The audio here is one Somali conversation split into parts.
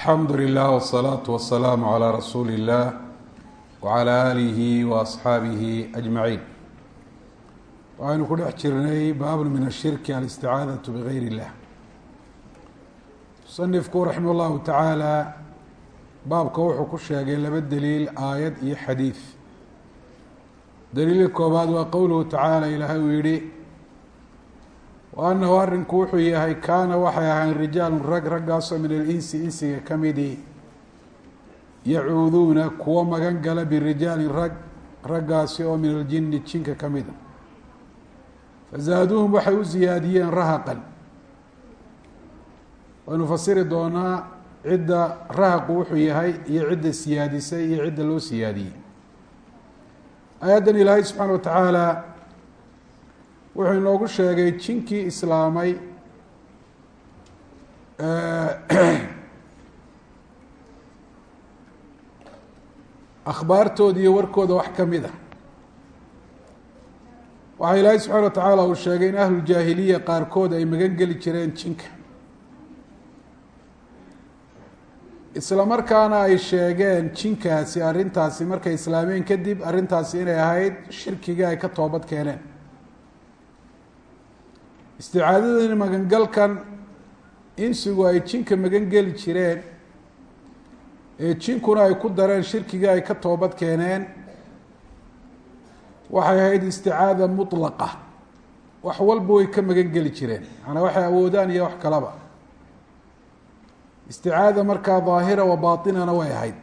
alxamdu lilah wsalaatu wasalaamu calaa rasuuli illah wacalaa aalihi wa asxaabihi ajmaciin waxaynu ku dhex jirnay baabun min ashirki alisticaadatu bigayr illah musanifku raximah llahu tacaala baabka wuxuu ku sheegay laba deliil aayad iyo xadiid daliilka koobaad waa qowluhu tacaala ilaahay uu yihi wa annahu arrinku wuxuu yahay kaana waxay ahayn rijaalun rag raggaasoo min alinsi insiga ka midii yacuuduuna kuwo magan gala birijaalin rag raggaasi oo min aljinni jinka ka mida fazaaduuhum waxay u siyaadiyeen rahaqan waynu fasiri doonaa cidda rahaqu wuxuu yahay iyo cidda siyaadisay iyo cidda loo siyaadiyey aayaddan ilaahay subxaana wa tacaala wuxuu inoogu sheegay jinkii islaamay akhbaartooda iyo warkooda wax ka mid a waxaa ilaahay subxaana wa tacaala uu sheegay in ahluljaahiliya qaarkood ay magan geli jireen jinka. Isla markaana ay sheegeen jinkaasi arrintaasi markay islaameen kadib arrintaasi inay ahayd shirkigii ay ka toobad keeneen isticaadadani magangalkan insigu ay jinka magan geli jireen ee jinkuna ay ku dareen shirkigii ay ka toobad keeneen waxay ahayd isticaada mutlaqa. Wax walba way ka magan geli jireen. Macanaa waxay awoodaan iyo wax kalaba. Isticaada markaa daahira wa baatinana way ahayd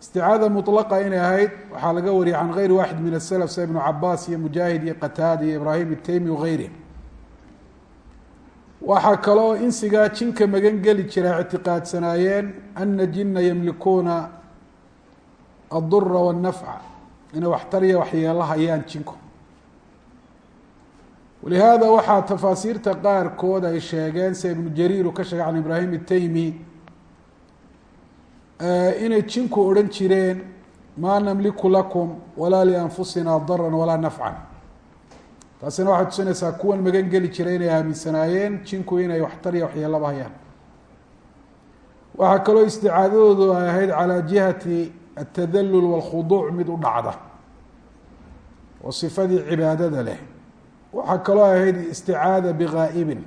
isticaada mutlaqa inay ahayd waxaa laga wariyay can gayri waaxid min aselaf sida ibnu cabaas iyo mujaahid iyo qataada iyo ibraahim itaymi wagayri waxaa kaloo insigaa jinka magan geli jira ictiqaadsanaayeen ana jina yamlikuuna addura wاnnafca inay waxtariya waxyeelo hayaan jinku. Walihaada waxaa tafaasiirta qaarkood ay sheegeen sida ibnu jariir uu ka sheegay can ibraahim itaymi inay jinku odhan jireen maa namliku lakum walaa lianfusina daran walaa nafcan taasina waxay tusinaysaa kuwan magan geli jiray inay aaminsanaayeen jinku inay waxtariya waxyeelaba hayaan. Waxaa kaloo isticaadadoodu ay ahayd calaa jihati altadalul wاlkhuduuc mid u dhacda oo sifadii cibaadada leh. Waxaa kaloo ay ahayd isticaada bikaa'ibin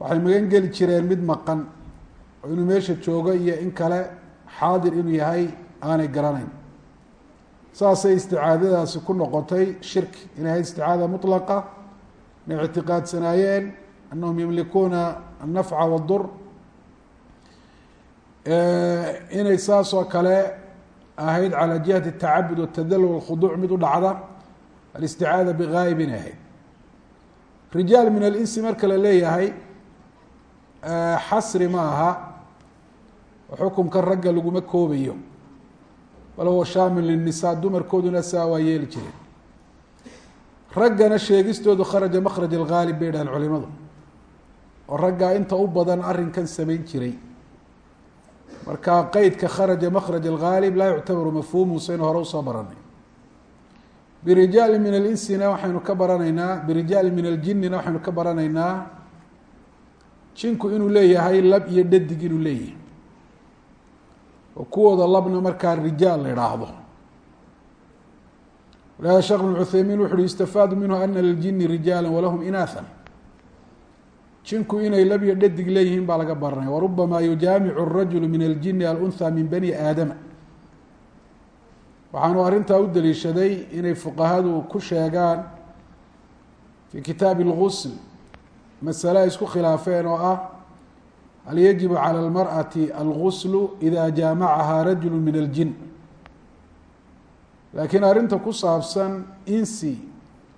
waxay magan geli jireen mid maqan oo inuu meesha joogo iyo in kale xaadir inuu yahay aanay garanayn saasay isticaadadaasi ku noqotay shirki inay ahayd isticaada mutlaqa inay ictiqaadsanaayeen anahum yamlikuuna annafca wadur inay saas oo kale ahayd calى jihati الtacabud wالtadalul wاlkhuduuc mid u dhacda alisticaada bikaayib inay ahayd rijaal min alinsi marka la leeyahay xasri ma aha oo xukumka ragga laguma koobayo. Bal huwa shaamil linisaa dumarkooduna saa waa yeeli jireen. Raggana sheegistoodu kharaja makraj alghaalib bay dhahaan culimadu. Oo raggaa inta u badan arrinkan samayn jiray. Marka qeydka kharaja makraj alghaalib laa yuctabaru mafhuumu saynu hore u soo baranay. Birijaali min alinsina waxaynu ka baranaynaa birijaali min aljinina waxaynu ka baranaynaa jinku inuu leeyahay lab iyo dhadig inuu leeyahay oo kuwooda labna markaa rijaal la idhaahdo walihada sheekh bn cuthaymiin wuxu uhi yustafaadu minhu ana liljini rijaala walahum inaathan jinku inay lab iyo dhadig leeyihiin baa laga baranaya warubama yujaamicu الrajulu min aljini alunha min bani aadama waxaanu arrintaa u daliishaday inay fuqahadu ku sheegaan fii kitaabi اlgusl masale ay isku khilaafeen oo ah hal yajibu calى اlmarأati alguslu ida jaamacahaa rajulu min aljin laakiin arrinta ku saabsan insi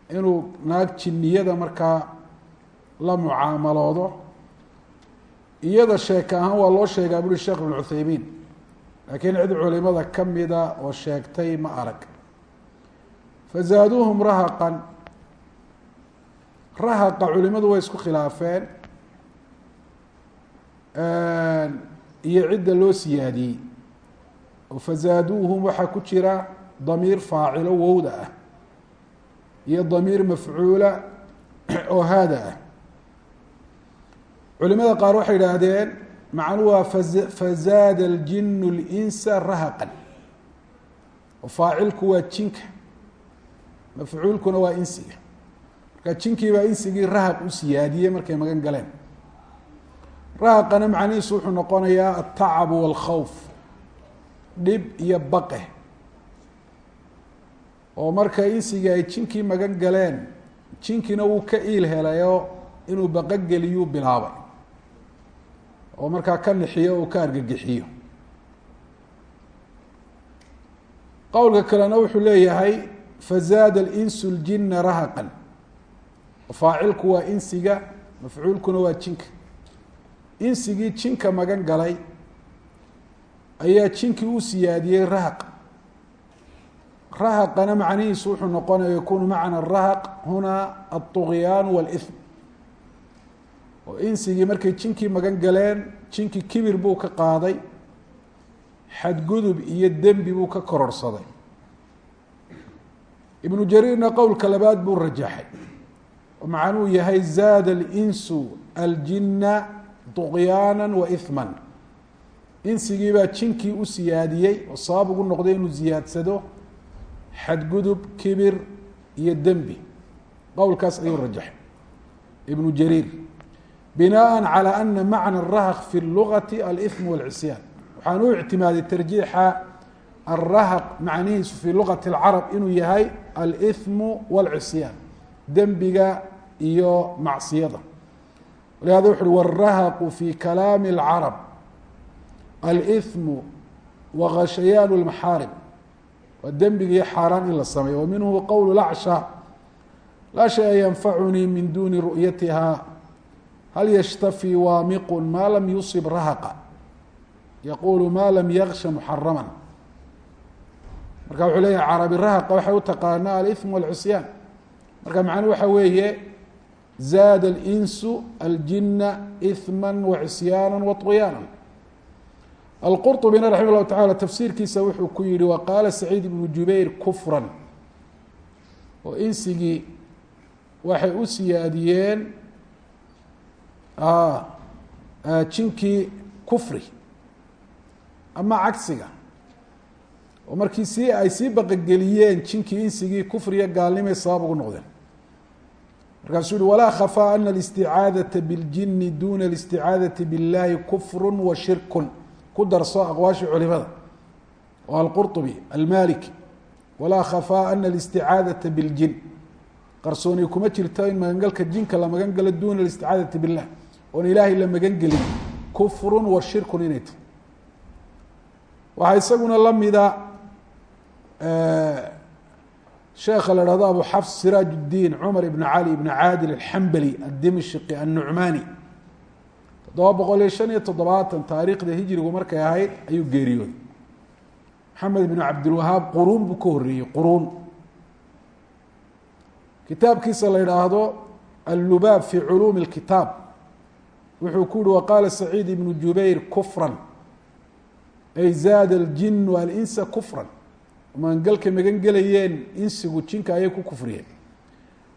inuu naag jiniyada markaa la mucaamaloodo iyada sheeka ahaan waa loo sheegaa buri sheekh ibn cuthaymiin laakiin cid culimada ka mida oo sheegtay ma arag fazaaduuhum rahaqan rahaqa culimadu way isku khilaafeen iyo cidda loo siyaadiyey. Fazaaduuhum waxaa ku jira damiir faacilo wowda ah iyo damiir mafcuula oo haada ah. Culimada qaar waxay idhaahdeen macnuu waa fazaada اljinu اlinsa rahaqan. Faacilku waa jinka mafcuulkuna waa insiga. Marka jinkii baa insigii rahaq u siyaadiyey markay magan galeen raaqana macnihiisu wuxuu noqonayaa altacab wاlkhawf dhib iyo baqe. Oo marka insiga ay jinkii magan galeen jinkina wuu ka iil helayo inuu baqogeliyuu bilaabay. Oo markaa ka nixiyo uu ka argagixiyo. Qowlka kalena wuxuu leeyahay fazaada اlinsu ljina rahaqan. Faacilku waa insiga mafcuulkuna waa jinka insigii jinka magan galay ayaa jinkii u siyaadiyey rahaq rahaqana macnihiisu wuxuu noqonaya yakunu macna rahaq huna aلطugyaan wاlإثm oo insigii markay jinkii magan galeen jinkii kibir buu ka qaaday xadgudub iyo dembi buu ka kororsaday ibnu jariirna qowlka labaad buu rajaxay oo macnuu yahay zaada اlinsu aljina طugyaana waإثma insigii baa jinkii u siyaadiyey oo sabab ugu noqday inuu ziyaadsado xadgudub kibir iyo dembi qowlkaas ayuu rajaxay ibnu jariir binaءa calى ana macna الrahq fi اlugati alإثm wاlcisyaan waxaan u ictimaaday tarjiixa alrahq macnihiisu fi lugati اlcarab inuu yahay alإثmu wاlcisyaan dembiga iyo macsiyada walihada wuxu uhi wاrahaqu fi kalaami اlcarab alإثmu wagashayaan اlmaxaarim waa dembiga iyo xaaraan in la sameeyo wa minhu qowl lacsha laa shaya yanfacunii min duni ru'yatiha hal yashtafi waamiqu ma lam yusib rahaqa yaqulu ma lam yaksha muxarama marka wuxuu leeyahay carabi rahaqa waxay u taqaanaa alإثm wاlcisyaan marka macnuhu waxa weeye zaada اlinsu aljina إثma wacisyaana waطغyaana alqurطbina raximah اllahu tacala tafsiirkiisa wuxuu ku yihi wa qaala saciid ibnu jubayr kufra oo insigii waxay u siyaadiyeen jinkii kufri ama cagsiga oo markii si ay sii baqageliyeen jinkii insigii kufriya gaalnimay sabab ugu noqdeen markaasuu yihi walaa khafaa ana اlisticaadaةa biاljini duna اlisticaadaةi biاllahi kufru wa shirku ku darso aqwaashii culimada oo alqurطbi almaliki walaa khafaa ana اlisticaadaةa biاljin qarsooni kuma jirto in magangalka jinka la magan galo duna اlisticaadaةi biاllah oon ilaahay la magan gelin kufru wa shirku inay tahy waxaa isaguna lamida sheekha la dhahdo abu xafs siraaj اdiin cumar ibn cali ibn caadil alxambali adimshqi annucmaani toddoba boqol iyo shan iyo toddobaatan taariikhda hijrigu markay ahayd ayuu geeriyooday. Maxamed ibn cabdilwahaab quruun buu ka horreeyey quruun. Kitaabkiisa la idhaahdo allubaab fi culuumi اlkitaab wuxuu ku yihi waqaala saciid ibnu jubayr kufran ay zaada aljin alinsa kufran magangalkay magan gelayeen insigu jinka ayay ku kufriyeen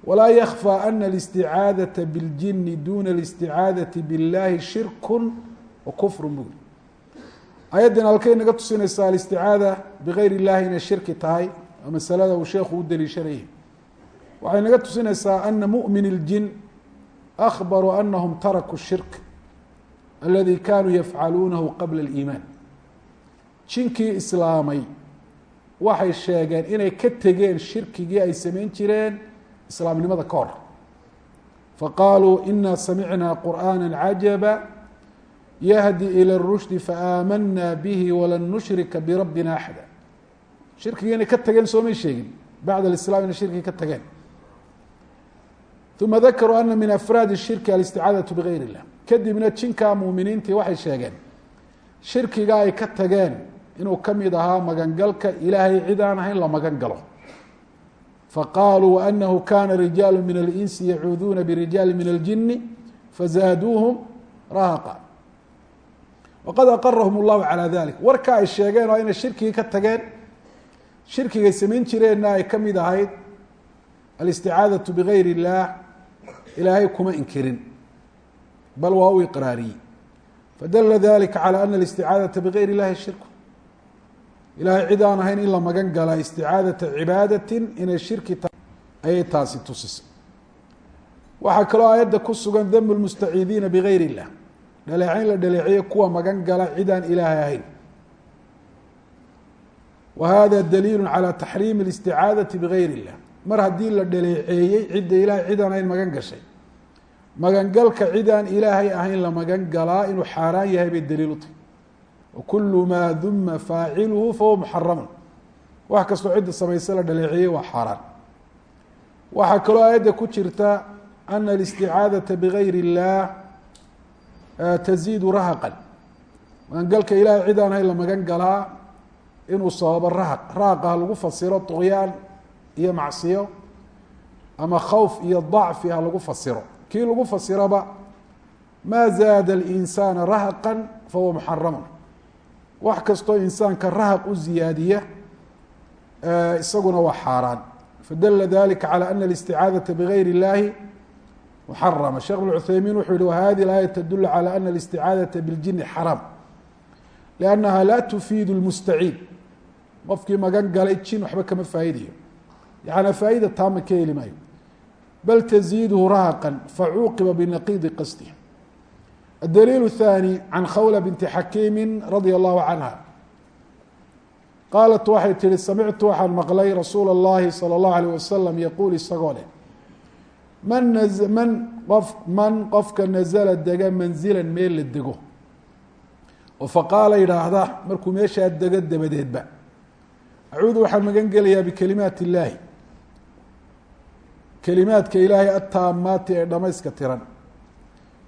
walaa yakfى ana اlisticaadaةa biاljini duna اlisticaadaةi biاllahi shirku wa kufru buri ayaddan halkay naga tusinaysaa alisticaada bigayr اllahi inay shirki tahay oo masalada uu sheekhu u daliishanayay waxay naga tusinaysaa ana muؤmin اljin أخbaruu anahum tarakuu الshirk aladi kanuu yafcaluunahu qabla اliimaan jinkii islaamay waxay sheegeen inay ka tegeen shirkigii ay samayn jireen islaamnimada ka hor faqaaluu ina samicnaa qur'aana cajaba yahdi ilى الrushdi faaamanaa bihi walan nushrika birabbina axada shirkigii inay ka tageen soomay sheegin bacd اislam inay shirkigi ka tageen uma dakaruu ana min afraadi الshirki alisticaadaةu bigayr اllah kadibna jinkaa muuminiintii waxay sheegeen shirkiga ay ka tageen inuu ka mid ahaa magangalka ilaahay cid aan ahayn la magan galo faqaaluu anahu kana rijaalu min اlinsi yacuuduuna birijaali min اljini fazaaduuhum rahaqa waqad aqarahum اllahu calى dalik warka ay sheegeen oo inay shirkigii ka tageen shirkigay samayn jireenna ay ka mid ahayd alisticaadaةu bigayr اllah ilaahay kuma inkirin bal waa u iqraariyey fadala dalika calى ana اlisticaadaةa bgayr اllahi shirku ilaahay cid aan ahayn in la magan galaa isticaadata cibaadatin inay shirki ayay taasi tusisay. Waxaa kaloo aayadda ku sugan dam lmustaciidiina bigayr illah dhaleecayn la dhaleeceeye kuwa magan gala cidaan ilaahay ahayn. Wa hada daliilu calaa taxriimi اlisticaadati bigayr illah mar haddii la dhaleeceeyey cidda ilahay cidaan ahayn magan gashay. Magangalka cidaan ilaahay ahayn la magan galaa inuu xaaraan yahay bay daliil u tahay wakulu maa duma faaciluhu fahuwa muxaramun wax kastoo cidda samayse la dhaleeceeyey waa xaaraan waxaa kaloo aayadda ku jirta ana alisticaadaةa bgayr اllah taziidu rahaqan magangalka ilahay cid aan ahayn la magan galaa inuu sababo rahaq rahaqah lagu fasiro طugyaan iyo macsiyo ama khawf iyo ضacfi ha lagu fasiro kii lagu fasiraba maa zaada اlinsaana rahaqan fahuwa muxaramun wax kastoo insaanka rahaq u ziyaadiya isaguna waa xaaraan fadala dalika calى ana اlisticaadaةa bgayr اllahi muxarama sheekh bn cuthaymiin wuxuu yihi wahadi aaya tadul calى ana اlisticaadaةa biاljini xaraam liannaha laa tufiidu اlmustaciid qofkii magan galay jin waxba kama faa'idayo yaعnaa faa'ida taama ka heli maayo bal تزيidه رhقا فcuuqiba بنaqيdi qasdه الdليل الثاني عن khولة بنت حakيم رضي الله عنها qاaلت waxay tihi samictu waxaan maqlay rasuul الlahi صلى الله عليه وسلم yquل isagoo leh mn mn qof man qofka naزla dega manزila meel la dego oo faqaala yidhaahda markuu meeshaa dego dabadeedba acuudu waxaan magan gelayaa bkalimaat الlahi kelimaadka ilaahay ataamaati ee dhamayska tiran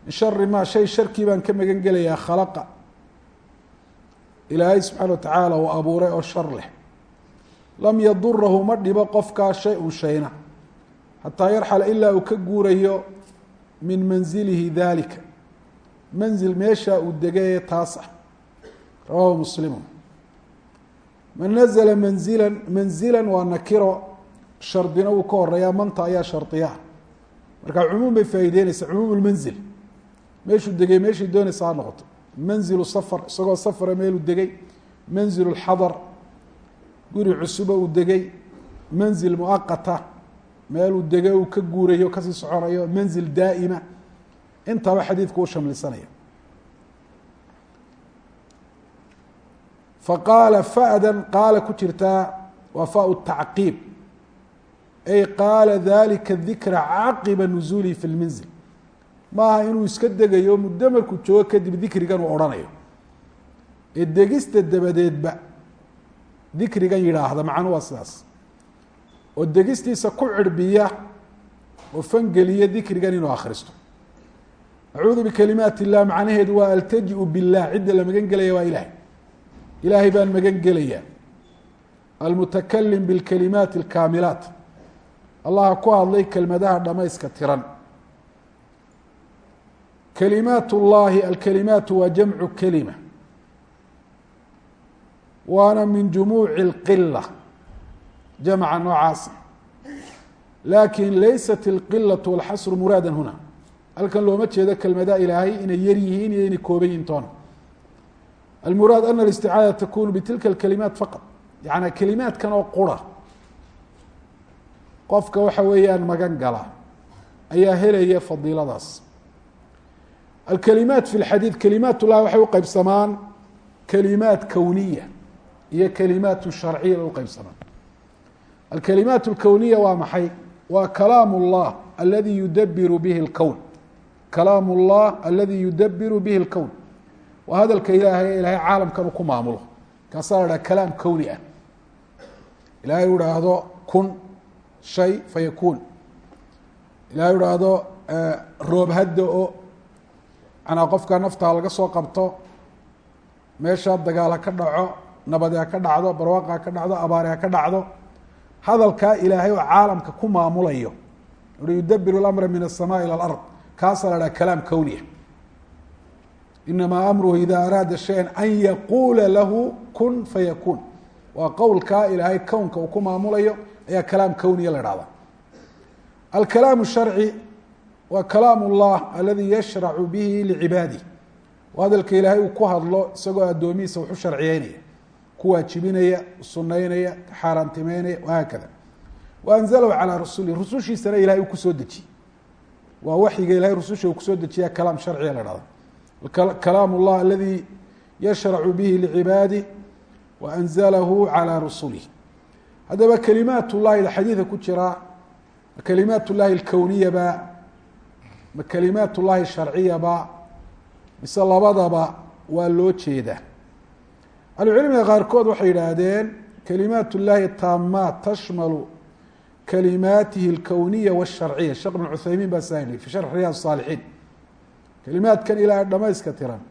min shari maa shay sharkii baan ka magan gelayaa khalaqa. Ilaahay subxaana wa tacaala uu abuuray oo shar leh. Lam yadurahu ma dhibo qofkaa shay un shayna. Xataa yarxala ilaa uu ka guurayo min manzilihi dalika manzil meeshaa uu degay taas ah. Rawaahu muslimu. Man nazla manzila manzila waa nakiro. Shardina wuu ka horeeyaa manta ayaa shardiya marka cumuum bay faa'ideyneysaa cumuum lmanzil meeshuu degay meeshay doonaysa ha noqoto. Manzilu safar isagoo safara meeluu degay. Manzilu lxadar guri cusuba uu degay. Manzil muaqata meeluu degay uu ka guurayo ka sii soconayo. Manzil daa'ima intaba xadiidku u shamlisanaya. Faqaala fa'dan qaala ku jirtaa waa fa tacqiib. Ay qaala dalika dikra caqiba nuzuulihi fi lmanzil maaha inuu iska degayo muddo markuu joogo kadib dikrigan uu odhanayo. Ee degista dabadeedba dikrigan yidhaahda macnu waa sidaas. Oo degistiisa ku cirbiya oo fangeliya dikrigan inuu akhristo. Acuudu bikalimaat illah macnaheedu waa altaji-u billah cidda la magan gelaya waa ilahay ilaahay baan magan gelaya almutakalim bilkalimaati alkaamilaat. Allaha ku hadlay kelmadaha dhamayska tiran kalimaat اllahi alkalimaatu waa jamcu kelima waana min jumuuci اlqila jamca noocaasa lakin laysat اlqilaة wاlxasru muraada huna halkan looma jeedo kelmadaha ilaahay inay yar yihiin iyo inay kooban yihin toona almuraad ana اlisticaada takunu bitilka اlkalimaat faqad yaعni kelimaadkan oo qura qofka waxa weeyaan magan gala ayaa helaya fadiiladaas alkalimaat fi lxadiid kalimaat ullahi waxay uqeybsamaan kalimaat kowniya iyo kalimaat sharciya bay uqeybsamaan alkalimaat اlkowniya waa maxay waa kalaam اllah aladi yudabiru bihi اlkown kalaam اllah aladi yudabiru bihi اlkown waa hadalka ilaahay ilaahay caalamkan uu ku maamulo kaasaa la haha kalaam kowni ah ilahay u haahdo kun shay fayakuun ilahay u haahdo roob hadda o manaa qofka nafta laga soo qabto meesha dagaal ha ka dhaco nabadi ha ka dhacdo barwaaqa ha ka dhacdo abaari ha ka dhacdo hadalkaa ilaahay oo caalamka ku maamulayo ui yudabiru اlamra min الsama ilى اlard kaasaa la haha kalaam kowniya inamaa amruhu ida araada shaya an yaquula lahu kun fayakuun waa qowlkaa ilaahay kownka uu ku maamulayo ayaa kalaam kowniya la hahda alkalaam sharci waa kalaam اllah yashracu bihi licibaadih hadalka ilaahay uu ku hadlo isagoo addoomihiisa waxu sharciyeynaya ku waajibinaya sunaynaya ka xaaraantimeynaya haakada calaa rusuli rusushiisana ilahay uu ku soo dejiyey waa waxyiga ilahay rususha uu ku soo dejiya kalaam sharciga la hahda kalaam aladii yashracu bihi licibaadih wa calaa rusulih haddaba kalimaat llahi ku jira kalimaat llahi alkowniya ma kalimaat ullahi sharciyaba mise labadaba waa loo jeedaa. Ahlucilmiga qaarkood waxay yidhaahdeen kalimaat ullahi taamaat tashmalu kalimaatihi اlkowniya wاsharciya sheekh bn cuthaymiin baa saali fi sharxi riyaad saalixiin. Kalimaadkan ilahay dhamayska tiran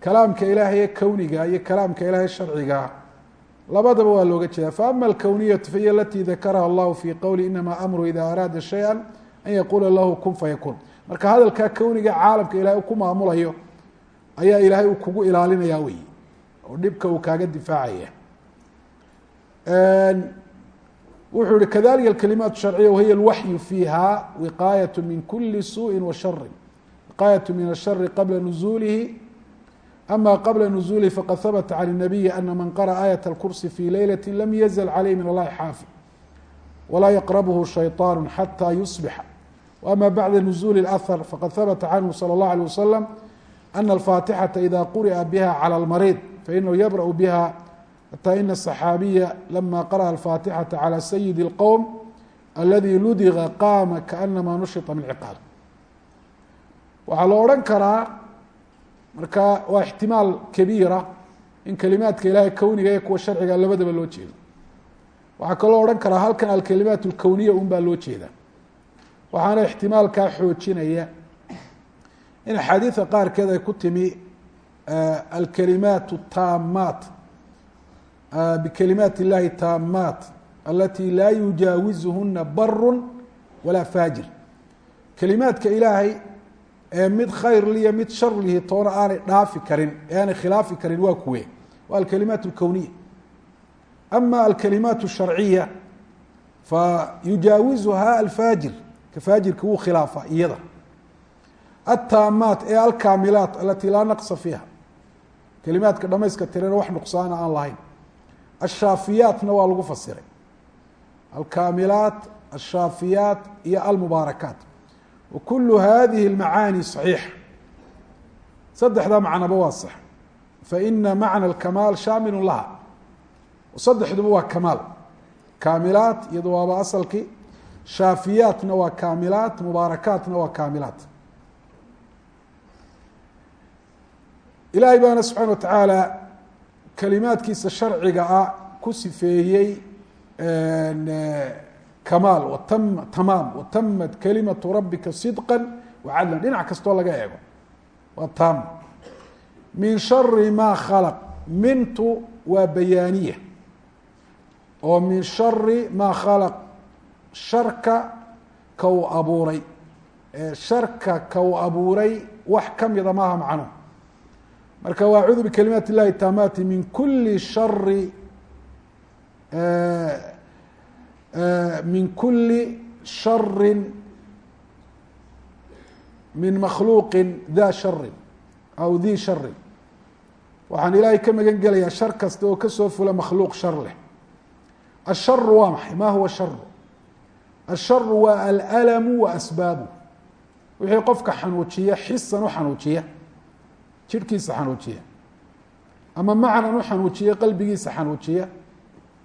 kalaamka ilaahay ee kowniga iyo kalaamka ilahay sharciga labadaba waa looga jeeda faama alkowniyatu fahiy alati dakaraha allahu fi qowli inama amru ida araada shaya an yaquula lahu kun fayakuun marka hadalkaa kowniga caalamka ilahay u ku maamulayo ayaa ilaahay uu kugu ilaalinaya wey oo dhibka uu kaaga difaacaya wuxuu yihi kadalika akalimaat sharciya wahiy alwaxyu fiiha wiqaayat min kuli suءi wa shari wiqaayat min ashari qabla nuzuulihi ama qabla nuzuulihi faqad habta can الnabiyi ana man qaraأa aayaة اlkursi fi leylati lam yazl caleyh min allahi xaafid walaa yaqrabhu shayطaan xatى yusbixa وama bacda nuzuuli اlأhar faqad habta canhu salى اllah alيه wasalam ana alfaatixata ida quri'a biha calى اlmariid fainahu yabrأ biha xatى ina الصaxaabiya lama qaraأa alfaatixata calى sayidi اlqowm aladi ludiga qaama kaanama nushita min ciqaal waxaa la odhan karaa marka waa ixtimaal kabiira in kalimaadka ilaahay kowniga iyo kuwa sharciga labadaba loo jeedo waxaa kaloo odhan karaa halkan alkalimaat اlkowniya un baa loo jeeda waxaana ixtimaalkaa xoojinaya in axaadiida qaarkeed ay ku timi alkalimaat taamaat bikalimaat اllahi taamaat alati laa yujaawizuhuna baru walaa faajir kalimaadka ilaahay ee mid khayr liyo mid shar lihi toona aanay dhaafi karin ee aanay khilaafi karin waa kuwe waa alkalimaat اlkowniya ama alkalimaat الsharciya fayujaawizuha alfaajir ka faajirka wuu khilaafa iyada ataamaat ee alkaamilaat alati laa naqsa fiiha kalimaadka dhamayska tirana wax nuqsaana aan lahayn ashaafiyaatna waa lagu fasiray alkaamilaat ashaafiyaat iyo almubaarakaat wkulu hadihi اlmacaani صaxiixa saddexdaa macnaba waa sax faina macna اlkamaal shaamilu laha saddexduba waa kamaal kaamilaat iyado waaba asalkii shaafiyaatna waa kaamilaat mubaarakaatna waa kaamilaat ilaahay baana subxana wa tacaala kalimaadkiisa sharciga ah ku sifeeyey kamaal watam tamaam watamat kalimatu rabbika sidqa wacadla dhinac kastoo laga eego. Waa taam min shari ma khalaq. Mintu waa bayaaniya. Oo min shari ma khalaq sharka ka uu abuuray sharka ka uu abuuray wax kamida maaha macnuhu marka waa acuudu bikalimaat اllahi taamaati min kuli shari min kuli shari min makhluuqi da shari aw di shari waxaan ilaahay ka magan gelayaa shar kasta oo ka soo fula makhluuq shar leh. Asharu waa maxay? Ma huwa sharu asharu waa alalamu wa asbaabu wixii qofka xanuujiya xisan u xanuujiya jidhkiisa xanuujiya ama macnan u xanuujiya qalbigiisa xanuujiya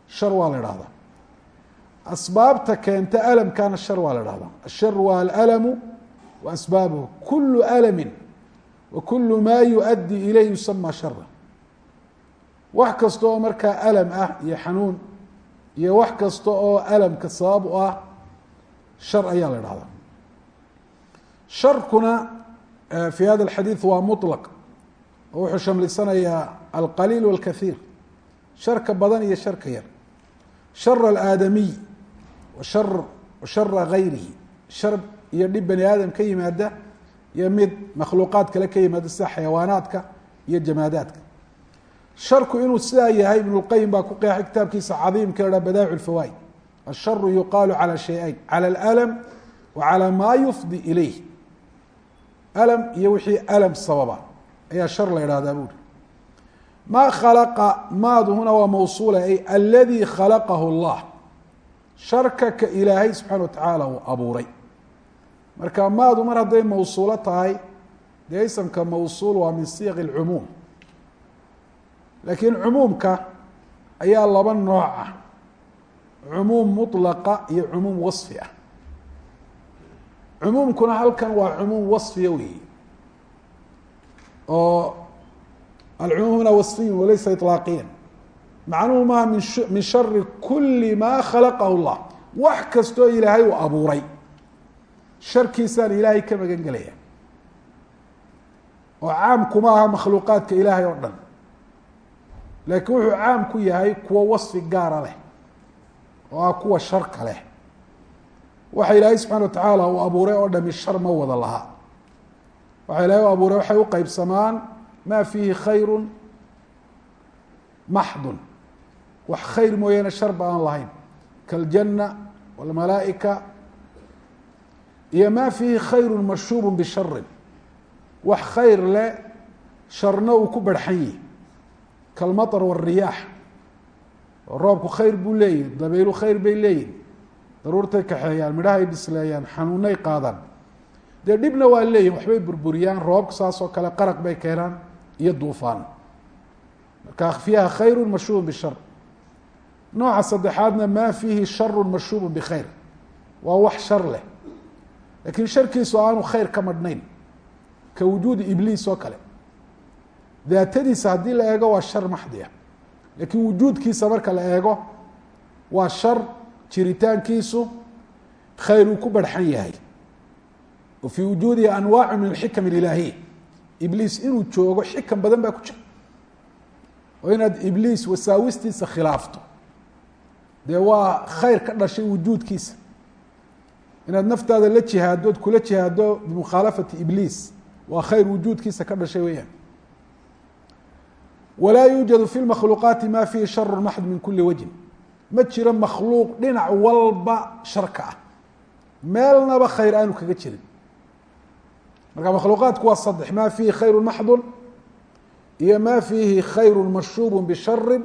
shar waa la ihahdaa asbaabta keenta alamkana shar waa la ihahdaa ashar waa alalamu wa asbaabuhu kulu alami wa kulu ma yuؤaddi ilayh yusama shara wax kasta oo markaa alam ah iyo xanuun iyo wax kasta oo alamka sabab u ah shar ayaa la ihahdaa sharkuna fi hada اxadiiث waa muطlq oo wuxuu shamlisanayaa alqaliil wاlkahiir sharka badan iyo sharka yar shar اlaadamiy washar shara gayrihi shar iyo dhib bani aadam ka yimaada iyo mid makhluuqaad kale ka yimaada sida xayawaanaadka iyo jamaadaadka sharku inuu sidaa yahay ibn اlqayim baa ku qeexay kitaabkiisa cadiimka la ha badaacu اlfawaaid asharu yuqaalu calى shayayn calى اlأlm wa calى ma yufdi ilayh alam iyo wixii alam sababa ayaa shar la idhahdaa buuri maa khalaqa maadu huna waa mawsuula ay aladii khalaqahu اllah sharka ka ilaahay subxaana wa tacaala uu abuuray marka maadu mar hadday mawsuulo tahay dee isamka mawsuul waa min siyaq اlcumuum laakiin cumuumka ayaa laba nooc ah cumuum mulaqa iyo cumuum wasfi ah. Cumuumkuna halkan waa cumuum wasfiya weyi oo alcumuum huna wasfiyun walaysa iطlaaqiyan macnuhu maaha min min shari kuli ma khalaqahu اllah wax kastoo ilaahay uu abuuray. Sharkiisaan ilaahay ka magan gelaya oo caam kuma aha makhluuqaadka ilaahay oo dhan. Laakiin wuxuu caam ku yahay kuwa wasfi gaara leh oo ah kuwa sharka leh waxa ilaahay subxana wa tacaala uu abuuray oo dhami shar ma wada lahaa waxa ilahay u abuuray waxay u qeybsamaan ma fiihi khayru maxdun wax khayr mooyaane sharba aan lahayn kaاljanna wاlmalaa'ika iyo ma fiihi khayru mashuub bisharin wax khayr leh sharna uu ku barxan yihi kalmaطr wالriyaax oo roobku khayr buu leeyihi dabeylu khayr bay leeyihiin daruurtay kaxeeyaan midhahay bisleeyaan xanuunay qaadaan. Dee dhibna waa leeyihiin waxbay burburiyaan roobka saas oo kale qaraq bay keenaan iyo duufaan. Marka fiiha khayru mashuub bishar. Nooca saddexaadna ma fiihi sharu mashuub bkhayr waa wax shar leh. Lakiin sharkiisu aanu khayr ka madhnayn ka wujuudi ibliis oo kale. Daatadiisa haddii la eego waa shar maxdiya laakiin wujuudkiisa marka la eego waa shar jiritaankiisu khayr uu ku barxan yahay. Wa fii wujuudihi anwaacu min alxikam ilaahiya ibliis inuu joogo xikam badan baa ku jira. Oo inaad ibliis wasaawistiisa khilaafto. Dee waa khayr ka dhashay wujuudkiisa. Inaad naftaada la jihaado od kula jihaado bimukhaalafati ibliis waa khayr wujuudkiisa ka dhashay weeyaan walaa yuujadu fi lmakhluuqaati ma fiihi sharu maxd min kuli wajhin ma jiro makhluuq dhinac walba sharka ah meelnaba khayr aanu kaga jirin marka makhluuqaadku waa saddex ma fiihi khayru maxdun iyo ma fiihi khayru mashuub bishari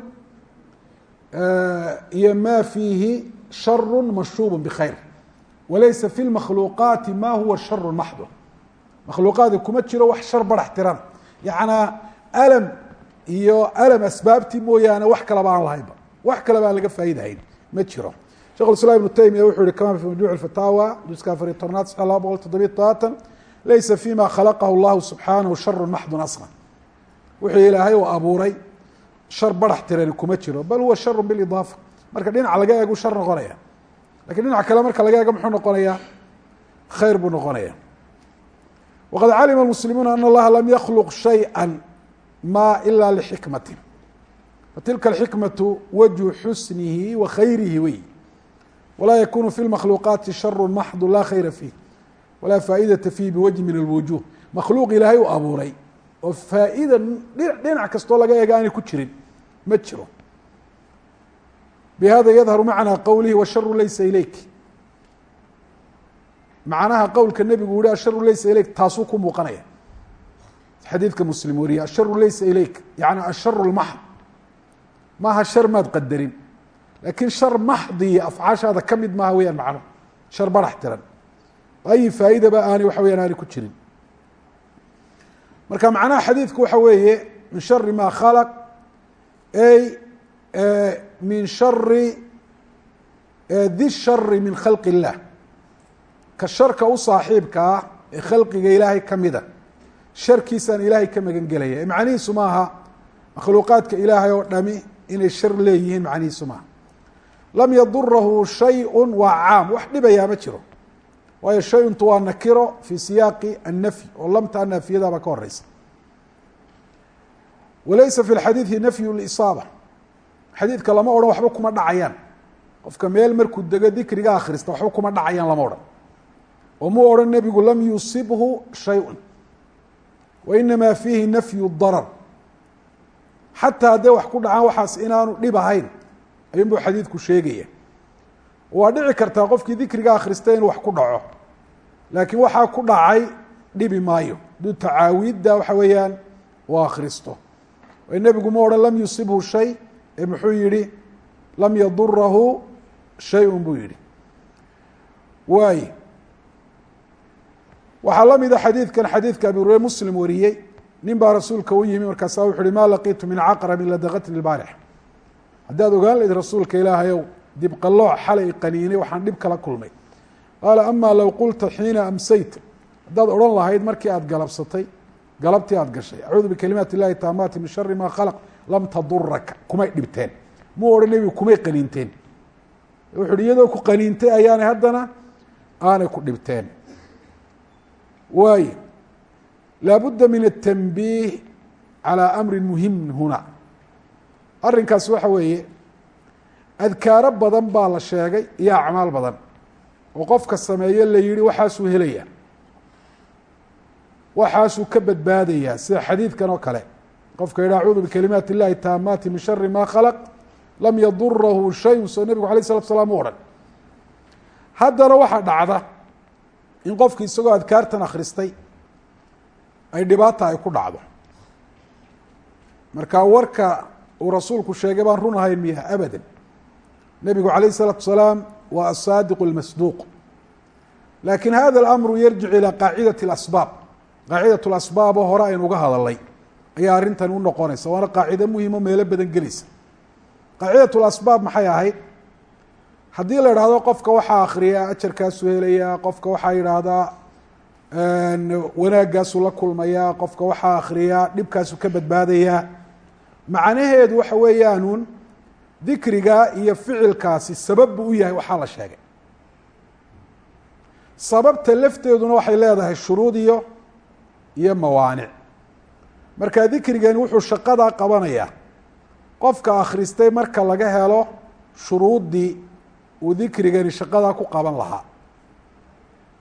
iyo ma fiihi sharu mashuub bkhayr walaysa fi lmakhluuqaati ma huwa sharu maxdun makhluuqaadi kuma jiro wax shar barax tiran yacnaa alam iyo alam asbaabtii mooyaane wax kaleba aan lahaynba wax kaleba aan laga faa'idahayn ma jiro. Shekh islam ibnu taymiya wuxuu yihi kama fi majmuc fataawa juska afariy tobnaad sax laba boqol toddobiy todobaatan laysa fima khalaqahu llahu subxaanahu sharu maxdun aslan. Wuxuu ilaahay uu abuuray shar barax tirani kuma jiro bal huwa sharu bilidaafa. Marka dhinac laga eegu shar noqonaya. Lakin dhinac kale marka laga eego muxuu noqonayaa khayr buu noqonaya. Waqad calima muslimuuna ana allaha lam yakluq shayئa ma ila lxikmati fatilka alxikmatu wajhu xusnihi wa khayrihi wey. Walaa yakunu fi lmakhluuqaati sharu maxdu laa khayra fiih. Walaa faa'idata fiih biwajhi min alwujuh makhluuq ilaahay u abuuray. Oo faa'ida dhinac kastoo laga eega aanay ku jirin ma jiro. Bihada yadharu macnaa qowlihi washaru laysa ilayk. Macnaha qowlka nebigu yihi asharu laysa ilayk taasuu ku muuqanaya xadiidka muslim wariye asharu laysa ilayk. Yani asharu lmaxd maaha shar maad qadarin. Laakiin shar maxdiya afcaashaada ka mid maaha weyaan macno. Shar barax tiran. Ayi faa'idaba aanay waxa weyaan aanay ku jirin. Marka macnaha xadiidku waxa weeye min shari ma khalaq. Ay min shari di shari min khalq illah. Ka sharka u saaxiibka ah ee khalqiga ilaahay kamida sharkiisaan ilaahay ka magan gelaya macnihiisu maaha makhluuqaadka ilaahay oo dhami inay shar leeyihiin macnihiisu maaha. Lam yadurahu shayءu waa caam. Wax dhibayaa ma jiro. Waayo shayuntu waa nakiro fi siyaaqi annafy oo lamta naafiyadaba ka horeysa walaysa fi lxadiidi nafyu lisaaba xadiidka lama odhan waxba kuma dhacayaan. Qofka meel markuu dego dikriga akhrista waxba kuma dhacayaan lama odhan. Oo muu odhan nebigu lam yusibhu shayءu inamaa fiihi nafyu darar xataa haddee wax ku dhacaan waxaas inaanu dhib ahayn buu xadiidku sheegaya waa dhici kartaa qofkii dikriga akhristay inuu wax ku dhaco laakiin waxaa ku dhacay dhibi maayo hadduu tacaawiidda waxa weeyaan u akhristo nebigu ma odhan lam yusibhu shay ee muxuu yihi lam yadurahu shay-un buu yihi waay waxaa la mida xadiidkan xadiidka abi muslim wariyey. Nin baa rasuulka u yimi markaasa wuxu uhi ma laqitu min caqrabin ladaqatni lbaarix haddaad ogaan layd rasuulka ilaahayow dibqalooc xalay qaniinay waxaan dhib kala kulmay. Qaala ama low qulta xiina amsayt haddaad odhan lahayd markii aada galabsatay galabtii aada gashay. Acuudu bikalimaati illahi taamaati min shari ma khalaq lam taduraka kumay dhibteen. Muu odhan nebigu kumay qaniinteen. Wuxu uhi iyadoo ku qaniintay ayaanay haddana aanay ku dhibteen waayo laabudda min atanbiih calى amri muhiim huna. Arrinkaas waxa weeye adkaaro badan baa la sheegay iyo acmaal badan. Oo qofka sameeye la yihi waxaasuu helaya waxaasuu ka badbaadayaa sida xadiidkan oo kale. Qofka yidhi acuudu bikalimaati اllahi taamaati min shari ma khalaq lam yadurahu shayun. Soo nebigu alay slatu salaam u odhan. Haddana waxaa dhacda in qofki isagoo adkaartan akhristay ay dhibaata ay ku dhacdo marka warka uu rasuulku sheegay baan run ahayn miya abadan nebigu calayh الsalaatu salaam waa asaadiq اlmasduuq lakin hada اlamru yarjic ilى qaacidaة اlasbaab qaacidaة اlasbaab oo hore aynu uga hadalay ayaa arrintan u noqonaysa waana qaacide muhimo meelo badan gelaysa qaacidaة اlasbaab maxay ahayd Haddii la idhahdo qofka waxaa akriya ajarkaasuu helayaa qofka waxaa yidhaahdaa wanaaggaasuu la kulmayaa qofka waxaa akriyaa dhibkaasuu ka badbaadayaa macnaheedu waxa weeyaanuun dikriga iyo ficilkaasi sabab buu u yahay waxaa la sheegay. Sababta lafteeduna waxay leedahay shuruud iyo iyo mawaanic. Marka dikrigani wuxuu shaqadaa qabanayaa. Qofka akhristay marka laga helo shuruuddii uu dikrigani shaqadaa ku qaban lahaa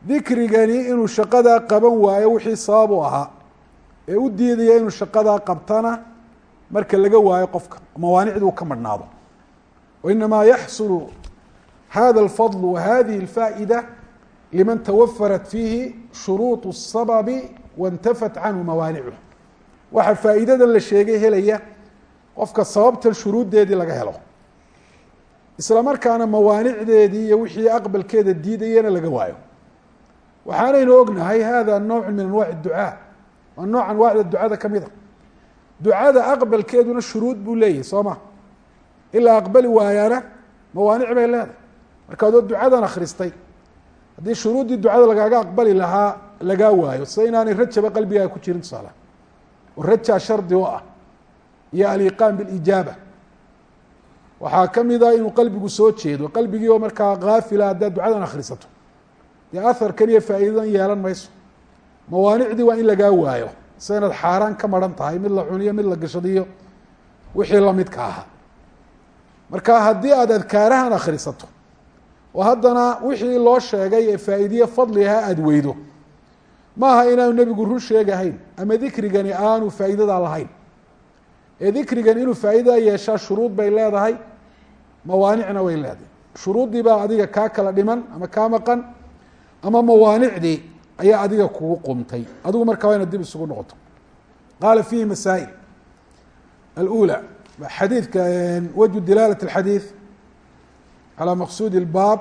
dikrigani inuu shaqadaa qaban waayo wixii sabab u ahaa ee u diidaya inuu shaqadaa qabtana marka laga waayo qofka mawaanicduu ka madhnaado wainamaa yaxsulu hada اlfadl wa hadihi اlfaa'ida liman tawafarat fiihi shuruuط الsababi waاntafat canhu mawaanichu waxaa faa'iidadan la sheegay helaya qofka sababtan shuruuddeedii laga helo isla markaana mawaanicdeedii iyo wixii aqbalkeeda diidayana laga waayo. Waxaanaynu ognahay hada nooc min anwac ducaa waa nooc anwaacda ducada ka mid a ducada aqbalkeeduna shuruud buu leeyahay soo ma? Ilaa aqbali waayaana mawaanic bay leedahay. Marka adoo ducadan akhristay haddii shuruuddii ducada lagaaga aqbali lahaa lagaa waayo. Sida inaanay rajaba qalbigaaga ku jirin tusaala oo rajaa shardi oo ah iyo aliqaan bilijaaba waxaa ka mid a inuu qalbigu soo jeedo qalbigii oo markaa kaafila haddaad ducadan akhrisato. Dee aharkan iyo faa'iidadan yeelan mayso. Mawaanicdii waa in lagaa waayo sida inaad xaaraan ka maran tahay mid la cuniyo mid la gashadiyo wixii lamidka ahaa. Marka haddii aada adkaarahan akhrisato oo haddana wixii loo sheegay ee faa'iidiye fadliha aada weydo maaha inaanu nebigu run sheegahayn ama dikrigani aanu faa'iidadaa lahayn ee dikrigani inuu faa'iidaa yeeshaa shuruud bay leedahay mawaanicna way leedahay shuruuddii baa adiga kaa kala dhiman ama kaa maqan ama mawaanicdii ayaa adiga kugu qumtay adigu markaa waa inaad dib isugu noqoto qaala fiihi masaa'il alأulى xadiidka wجه dilaalة الxadiiث calى maqsuud الbaab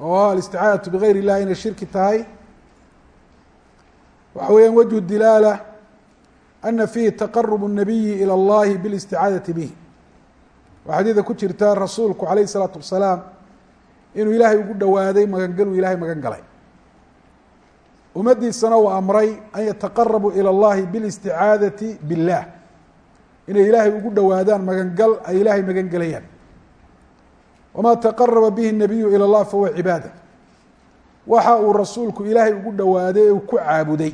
oo alisticaadaةu bغayr الlah inay shirki tahay waxa weeyaan wجه dilaalة ana fiihi taqarub الnabiyi ilى اllahi bاlisticaadaةi bih waa xadiida ku jirta rasuulku alayه الsalaaةu wasalaam inuu ilaahay ugu dhowaaday magangaluu ilahay magan galay ummaddiisana uu amray an yataqarabuu ilى اllahi bاlisticaadaةi biاllah inay ilaahay ugu dhowaadaan magangal ay ilaahay magan gelayaan wamaa taqaraba bihi الnabiyu ilى اllah fahuwa cibaada waxa uu rasuulku ilaahay ugu dhowaaday ee uu ku caabuday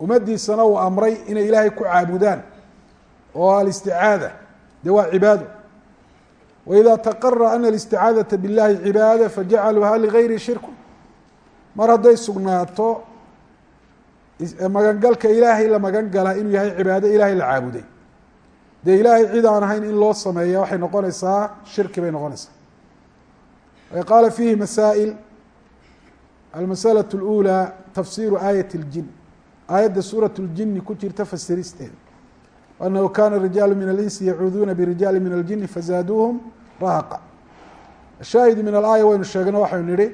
ummaddiisana uu amray inay ilaahay ku caabudaan oo alisticaada dee waa cibaado waida taqarara ana alisticaadaةa biاllahi cibaada fajacaluuha ligayri shirku mar hadday sugnaato magangalka ilaahay la magan galaa inuu yahay cibaado ilaahay la caabuday dee ilaahay cid aan ahayn in loo sameeya waxay noqonaysaa shirki bay noqonaysaa qaala fiihi masaa'il almasalaة اlأulى tafsiru aayat اljin aayadda suuraة اljini ku jirta fasiristeeda anahu kana rijaalu min alinsi yacuuduuna birijaali min aljini fazaaduuhum rahaqa ashaahidu min alaaya waynu sheegno waxaynu nihi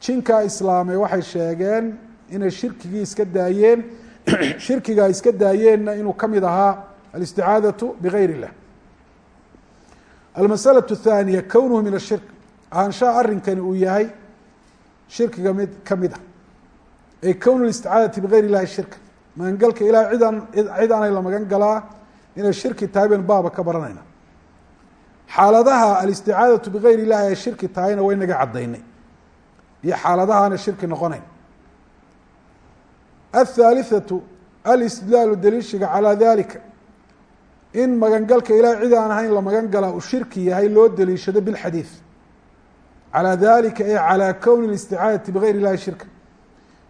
jinkaa islaamay waxay sheegeen inay shirkigii iska daayeen shirkiga ay iska daayeenna inuu ka mid ahaa alisticaadaةu bigayr الlah almasalaة الthaaniya kownuhu min ashirk ahaanshaha arrinkani uu yahay shirkiga mid ka mid a ay kownu isticaadati bigayr illahi shirka magangalka ilahay cidaan cid la magan inay shirki tahay baynu baaba ka baranayna. Xaaladaha alisticaadatu bigayr illahi ay shirki tahayna waynaga caddaynay. Iyo xaaladahaana shirki noqonayn athaalithatu alistidlaalu daliishiga calaa dalika in magangalka ilahay cid ahayn la magan uu shirki yahay loo daliishado bilxadiid calaa dalika ee calaa kowni alisticaadati bigayr illahi shirka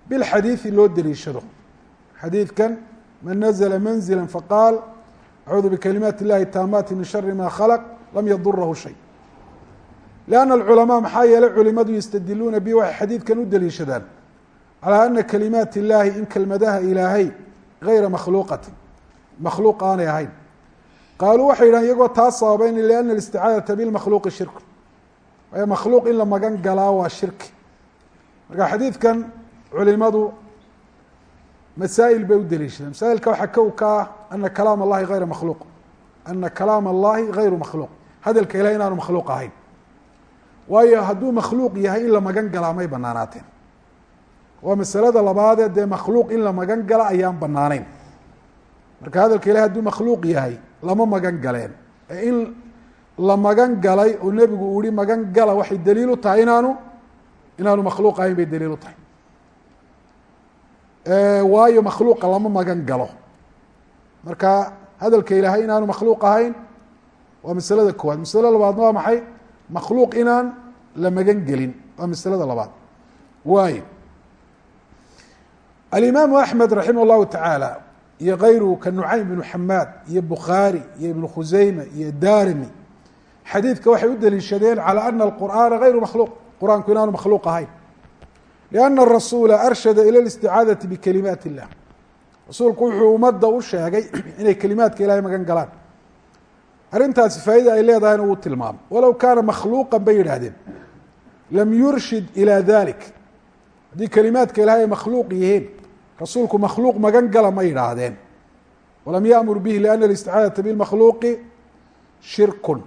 bilxadiidi loo daliishado xadiidkan man nazla manzila faqaal acuudu bikalimaati اllahi taamaati min shari ma khalq lam yadurahu shay لأnna اlculamaa maxaa yeelay culimadu yastadiluuna bi waxay xadiidkan u daliishadaan calىa ana kalimaati اllahi in kelmadaha ilaahay gayra makhluuqati makhluuq aanay ahayn qaaluu waxay yidhahan iyagoo taa sababeyn liأna اlisticaadaةa bilmakhluuqi shirku waayo makhluuq in la magan galaa waa shirki marka xadiidkan culimadu masaa'il bay u daliishadeen. Masaailka waxaa kow ka ah ana kalaam اllahi gayra makhluuq. Ana kalaam اllahi gayru makhluuq. Hadalka ilahay inaanu makhluuq ahayn. Waayo hadduu makhluuq yahay in la magan galaa may banaanaateen waa masalada labaadee dee makhluuq in la magan gala ayaan banaaneyn marka hadalka ilahay hadduu makhluuq yahay lama magan galeen. Ee in la magan galay oo nebigu uu yihi magan gala waxay daliil u tahay inaanu inaanu makhluuq ahayn bay daliil u tahay waayo makhluuqa lama magan galo. Marka hadalka ilaahay inaanu makhluuq ahayn waa masalada koowaad. Masalada labaadna waa maxay? Makhluuq inaan la magan gelin. Waa masalada labaad. Waayo. Alimaamu axmed raximah اllahu tacaala iyo kayruhu ka nucaym bnu xamaad iyo bukhaari iyo ibnu khuseyme iyo darimi xadiidka waxay u daliishadeen calى ana alqur'aana gayru makhluuq. Qur'aanku inaanu makhluuq ahayn lianna arasuula arshada ila listicaadati bikalimaat illah rasuulku wuxuu ummadda u sheegay inay kelimaadka ilahay magan galaan arrintaasi faa'ida ay leedahayna wuu tilmaamay walow kaana makhluuqan bay yidhaahdeen lam yurshid ilى dalik haddii kelimaadka ilahay ay makhluuq yihiin rasuulku makhluuq magan gala ma yidhaahdeen walam yaamur bihi liana alisticaadata bilmakhluuqi shirkun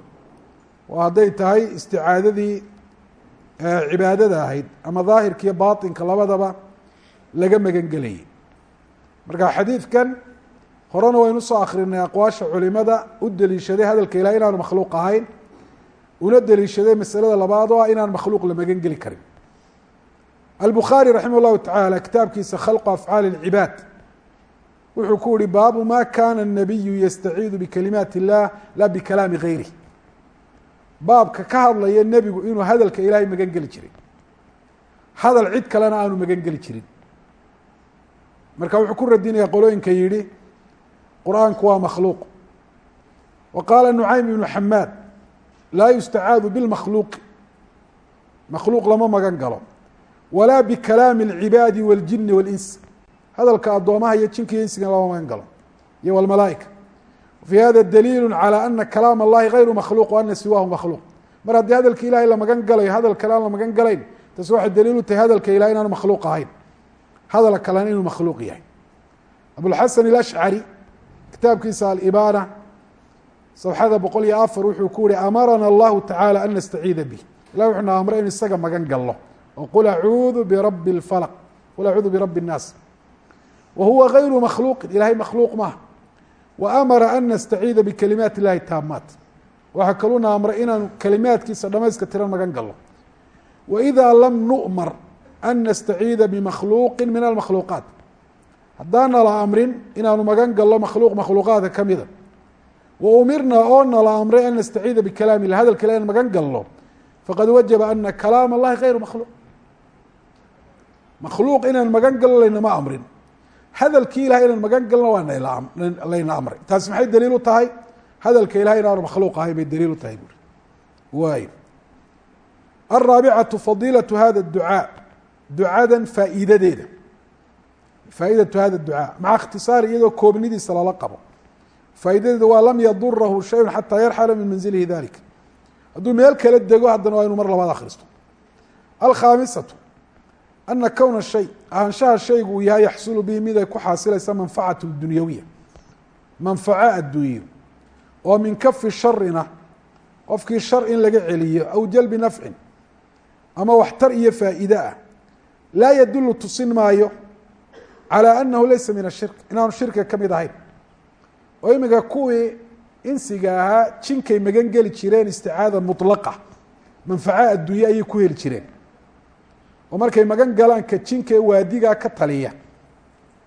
oo hadday tahay isticaadadii cibaadada ahayd ama daahirka iyo baطinka labadaba laga magan gelayay marka xadiidkan horena waynu soo akrinay aqwaasha culimada u deliishaday hadalka ilahay inaanu makhluuq ahayn una deliishaday masalada labaad oo ah inaan makhluuq la magan geli karin albukhaari raximah اllahu tacaala kitaabkiisa khalqu afcaali اlcibaad wuxuu ku yihi baabu ma kana الnabiyu yastaciidu bikalimaati اllah la bikalaami gayrih baabka ka hadlaya nebigu inuu hadalka ilaahay magan geli jiray hadal cid kalena aanu magan geli jirin marka wuxuu ku radinaya qolooyinka yihi qur-aanku waa makhluuq wa qaala nucaym ibnu xamaad laa yustacaadu bilmakhluuqi makhluuq lama magan galo walaa bikalaami اlcibaadi waاljini waاlins hadalka addoomaha iyo jinka iyo insigan lama magan galo iyo wاlmalaaئika fi hada daliilu calى ana kalaam اllahi gayru makhluuq ana siwaahu makhluuq mar haddii hadalka ilahay la magan galayo hadal kale aan la magan galayn taasi waxay daliil u tahay hadalka ilahay inaanu makhluuq ahayn hadal kalena inuu makhluuq yahay abulxasan ilashcari kitaabkiisa alibaana safxada boqol iyo afar wuxuu ku yihi amarana allahu tacaala an nastaciida bih ilah wuxuna amray in isaga magan galno oo qul acuudu birabi اlfalq qul acuudu birabi الnaas wa huwa gayru makhluuqin ilahay makhluuq maaha waamara an nastaciida bikalimaat illahi taamaat waxaa kaluuna amray inaanu kalimaadkiisa dhamayska tiran magan galno waإida lam nu'mar an nastaciida bimakhluuqi min almakhluuqaat haddaana la amrin inaanu magan galno makhluuq makhluuqaadka kamida wa umirna oo nala amray an nastaciida bikalaam ilah hadalka ilah in magan galno faqad wajaba ana kalaam اllahi gayru makhluuq makhluuq inaan magan galno laynama amrin hadalkii ilahay inaan magan galno waa nlayna amray. Taasi maxay daliil u tahay? Hadalka ilahay inaanu makhluuq ahayn bay daliil u tahay buuri waayo. Alraabicatu fadiilatu hada ducaa. Ducadan faa'iidadeeda. Faaidatu hada ducaa. Maca ikhtisaari iyadoo koobnidiisa lala qabo. Faa'iidadeeda waa lam yadurahu shayun xataa yarxala min manzilihi dalika hadduu meel kala dego haddana waa inuu mar labaad akhristo. Alkhaamisatu ana kowna shay ahaanshaha shaygu uu yahay yaxsulu bihi mid ay ku xaasilaysa manfacatu dunyawiya manfaco adduunyo oo min kafi sharina qofkii shar in laga celiyo aw jalbi nafcin ama waxtar iyo faa'iide ah laa yadulu tusin maayo calى anahu laysa min ashirk inaanu shirkiga ka mid ahayn oo iminka kuwii insiga ahaa jinkay magan geli jireen isticaada mulaqa manfaco adduunye ayay ku heli jireen oo markay magan galaan ka jinka waadigaa ka taliya.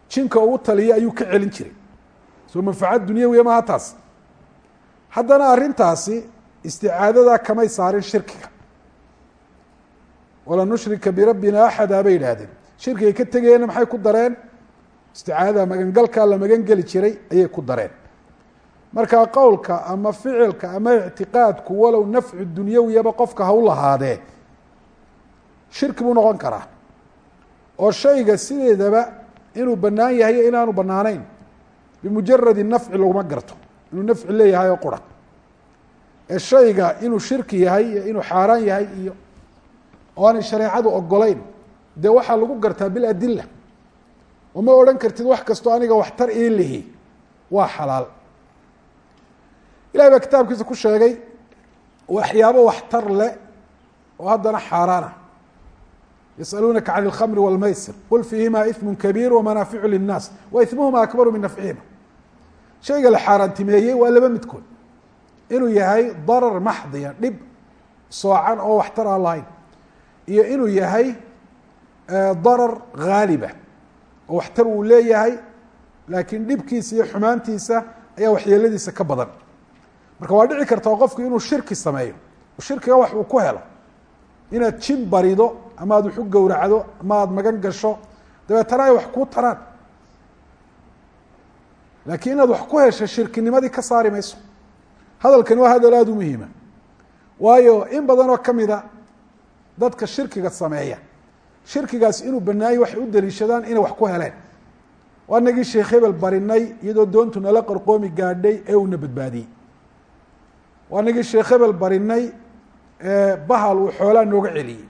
Jinka ugu taliya ayuu ka celin jiray. Soo manfaco dunyawiya maaha taas haddana arrintaasi isticaadadaa kamay saarin shirkiga. Walan nushrika birabbina axada bay yidhaahdeen. Shirkigay ka tegayeenna maxay ku dareen? Isticaadada magangalkaa la magan jiray ayay ku dareen. Marka qowlka ama ficilka ama ictiqaadku walow nafcu dunyawiyaba qofka ha u lahaadee shirki buu noqon karaa. Oo shayga sideedaba inuu bannaan yahay iyo inaanu bannaanayn bimujaradi nafci laguma garto. Inuu nafci leeyahay oo qura. Ee shayga inuu shirki yahay iyo inuu xaaraan yahay iyo oo aanay shareecadu ogolayn dee waxaa lagu gartaa biladila oo ma odhan kartid wax kastoo aniga waxtar ii lihi. Waa xalaal. Ilahay baa kitaabkiisa ku sheegay waxyaabo waxtar leh oo haddana xaaraana yasaluunaka can اlkhamri wاlmaysir qul fiihima iثmu kabiir wamanaaficu linnaas wa imuhuma akbaru min nafcihima shayga la xaaraantimeeyey waa laba midkood inuu yahay darar maxdiya dhib soocan oo waxtar aan lahayn iyo inuu yahay darar haaliba oo waxtar uu leeyahay laakiin dhibkiisa iyo xumaantiisa ayaa waxyeeladiisa ka badan marka waa dhici kartaa qofku inuu shirki sameeyo shirkiga wax uu ku helo inaad jin barido ama aad wax u gowracdo ama aada magan gasho dabeetana ay wax kuu taraan. Laakiin inaad wax ku hesho shirkinimadii ka saari mayso. Hadalkani waa hadal aada u muhiima. Waayo in badan oo kamida dadka shirkiga sameeya. Shirkigaas inuu banaayo waxay u daliishadaan inay wax ku heleen. Waa nagii sheekh hebel barinay iyadoo doontu nala qarqoomi gaadhay ee uuna badbaadiyey. Waa nagii sheekh hebel barinay bahal uu xoolaa nooga celiyey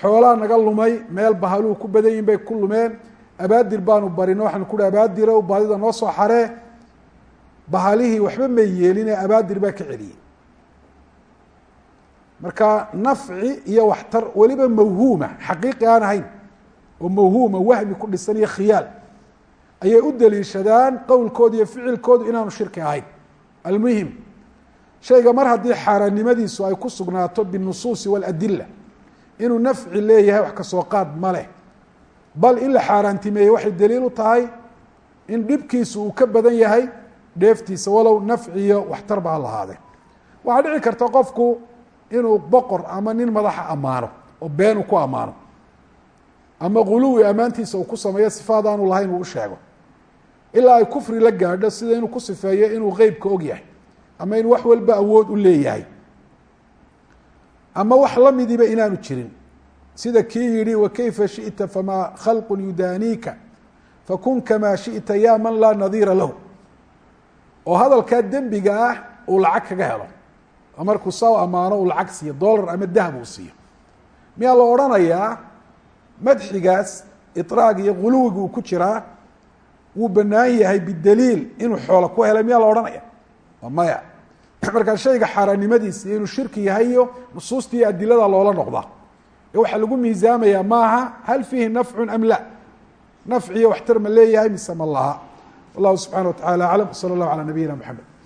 xoolaa naga lumay meel bahaluhu ku badan yihiin bay ku lumeen. Abaadir baanu barino waxaanu ku hi abaadiro baadida noo soo xaree bahalihii waxba may yeeline abaadir baa ka celiyey. Marka nafci iyo waxtar weliba mawhuuma xaqiiqi aan ahayn oo mawhuuma wahmi ku dhisan iyo khiyaal ayay u daliishadaan qowlkooda iyo ficilkoodu inaanu shirki ahayn. Almuhim shayga mar haddii xaaraannimadiisu ay ku sugnaato binusuusi waladila inuu nafci leeyahay wax ka soo qaad ma leh. Bal in la xaaraantimeeyey waxay daliil u tahay in dhibkiisu uu ka badan yahay dheeftiisa walow nafciyo waxtarba ha lahaadee waxaa dhici karta qofku inuu boqor ama nin madaxa ammaano oo been uu ku ammaano ama guluwi ammaantiisa uu ku sameeyo sifaad aanu lahayn uu u sheego. Ilaa ay kufri la gaadho sida inuu ku sifeeyo inuu qeybka og yahay ama in wax walba awood u leeyahay ama wax lamidiba inaanu jirin sida kii yihi wakayfa shiئta famaa khalqu yudaaniika fakun kamaa shiئta ya man laa nadiira lahu oo hadalkaa dembiga ah uu lacag kaga helo markuu saa ammaano uu lacag siiyo dolar ama dahab uu siiyo miyaa la odhanayaa madxigaas iطraag iyo guluwiga uu ku jiraa wuu banaan yahay bidaliil inuu xoolo ku helay miyaa la odhanaya maya markaa shayga xaaraannimadiisa iyo inuu shirki yahay iyo nusuustii adilada loola noqda ee waxaa lagu miisaamayaa maaha hal fiihi nafcun am la? Nafciyo waxtar ma leeyahay mise ma laha? Wallahu subxana wa tacala aclam w sala allahu calaa nabiyina mxamed